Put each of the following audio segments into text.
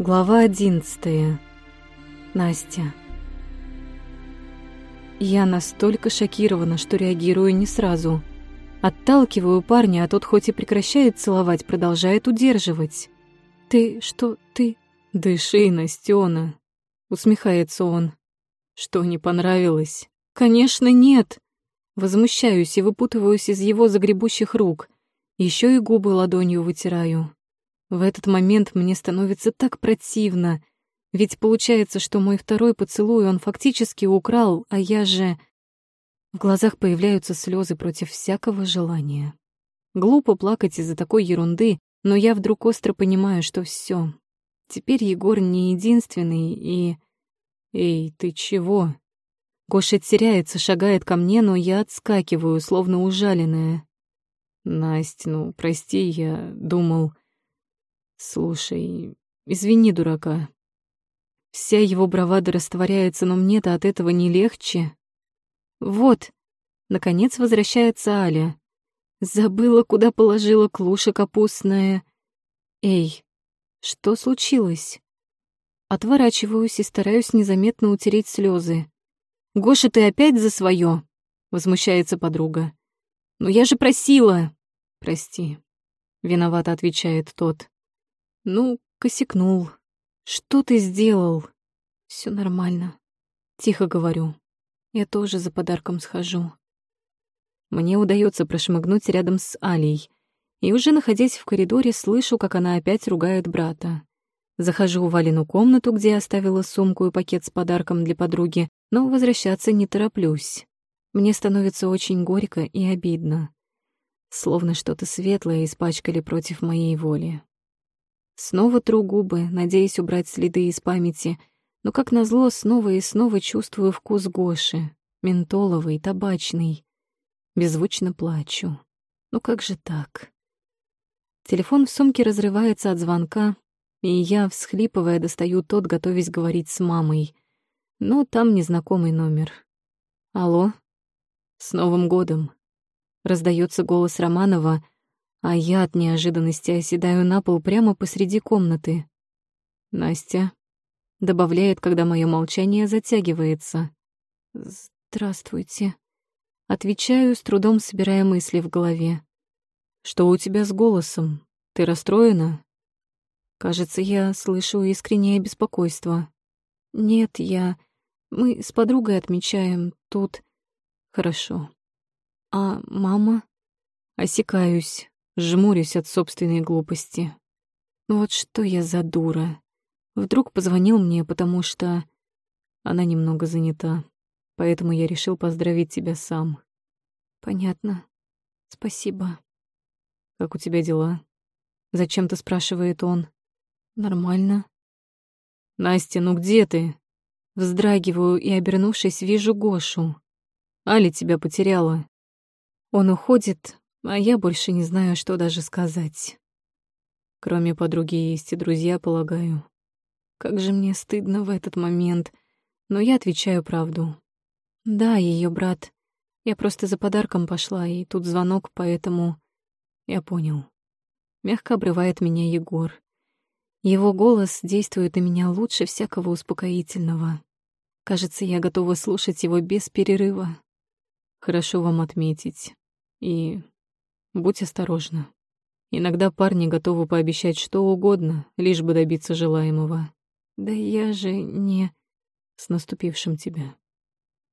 Глава одиннадцатая. Настя. Я настолько шокирована, что реагирую не сразу. Отталкиваю парня, а тот хоть и прекращает целовать, продолжает удерживать. «Ты что, ты...» «Дыши, Настёна!» — усмехается он. «Что, не понравилось?» «Конечно, нет!» Возмущаюсь и выпутываюсь из его загребущих рук. Еще и губы ладонью вытираю. В этот момент мне становится так противно, ведь получается, что мой второй поцелуй он фактически украл, а я же... В глазах появляются слезы против всякого желания. Глупо плакать из-за такой ерунды, но я вдруг остро понимаю, что все. Теперь Егор не единственный и... «Эй, ты чего?» Гоша теряется, шагает ко мне, но я отскакиваю, словно ужаленная. «Насть, ну, прости, я думал...» Слушай, извини, дурака. Вся его бравада растворяется, но мне-то от этого не легче. Вот, наконец возвращается Аля. Забыла, куда положила клуша капустная. Эй, что случилось? Отворачиваюсь и стараюсь незаметно утереть слезы. «Гоша, ты опять за свое? возмущается подруга. «Но я же просила!» «Прости», — виновато отвечает тот. Ну, косякнул. Что ты сделал? Все нормально. Тихо говорю. Я тоже за подарком схожу. Мне удается прошмыгнуть рядом с Алей. И уже находясь в коридоре, слышу, как она опять ругает брата. Захожу в Алину комнату, где оставила сумку и пакет с подарком для подруги, но возвращаться не тороплюсь. Мне становится очень горько и обидно. Словно что-то светлое испачкали против моей воли. Снова тру губы, надеясь убрать следы из памяти, но, как назло, снова и снова чувствую вкус Гоши, ментоловый, табачный. Беззвучно плачу. Ну как же так? Телефон в сумке разрывается от звонка, и я, всхлипывая, достаю тот, готовясь говорить с мамой. Но там незнакомый номер. «Алло? С Новым годом!» Раздается голос Романова, а я от неожиданности оседаю на пол прямо посреди комнаты. «Настя», — добавляет, когда мое молчание затягивается. «Здравствуйте», — отвечаю, с трудом собирая мысли в голове. «Что у тебя с голосом? Ты расстроена?» Кажется, я слышу искреннее беспокойство. «Нет, я... Мы с подругой отмечаем тут...» «Хорошо. А мама?» Осекаюсь, жмурюсь от собственной глупости. Вот что я за дура. Вдруг позвонил мне, потому что она немного занята, поэтому я решил поздравить тебя сам. Понятно. Спасибо. Как у тебя дела? Зачем-то спрашивает он. Нормально. Настя, ну где ты? Вздрагиваю и, обернувшись, вижу Гошу. Али тебя потеряла. Он уходит, а я больше не знаю, что даже сказать. Кроме подруги есть и друзья, полагаю. Как же мне стыдно в этот момент, но я отвечаю правду. Да, ее брат. Я просто за подарком пошла, и тут звонок, поэтому... Я понял. Мягко обрывает меня Егор. Его голос действует на меня лучше всякого успокоительного. Кажется, я готова слушать его без перерыва. Хорошо вам отметить. И Будь осторожна. Иногда парни готовы пообещать что угодно, лишь бы добиться желаемого. Да я же не... С наступившим тебя.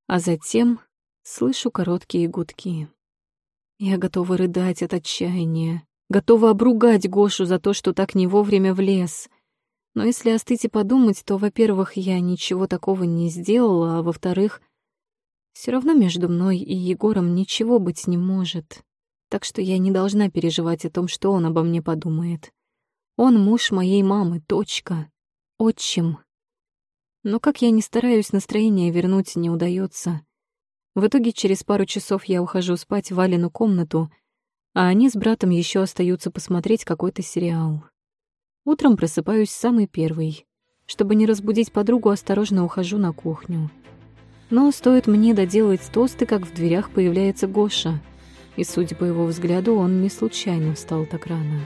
А затем слышу короткие гудки. Я готова рыдать от отчаяния, готова обругать Гошу за то, что так не вовремя влез. Но если остыть и подумать, то, во-первых, я ничего такого не сделала, а во-вторых, все равно между мной и Егором ничего быть не может так что я не должна переживать о том, что он обо мне подумает. Он муж моей мамы, точка. Отчим. Но как я не стараюсь, настроение вернуть не удается. В итоге через пару часов я ухожу спать в Валину комнату, а они с братом еще остаются посмотреть какой-то сериал. Утром просыпаюсь самый первый. Чтобы не разбудить подругу, осторожно ухожу на кухню. Но стоит мне доделать тосты, как в дверях появляется Гоша — и, судя по его взгляду, он не случайно встал так рано.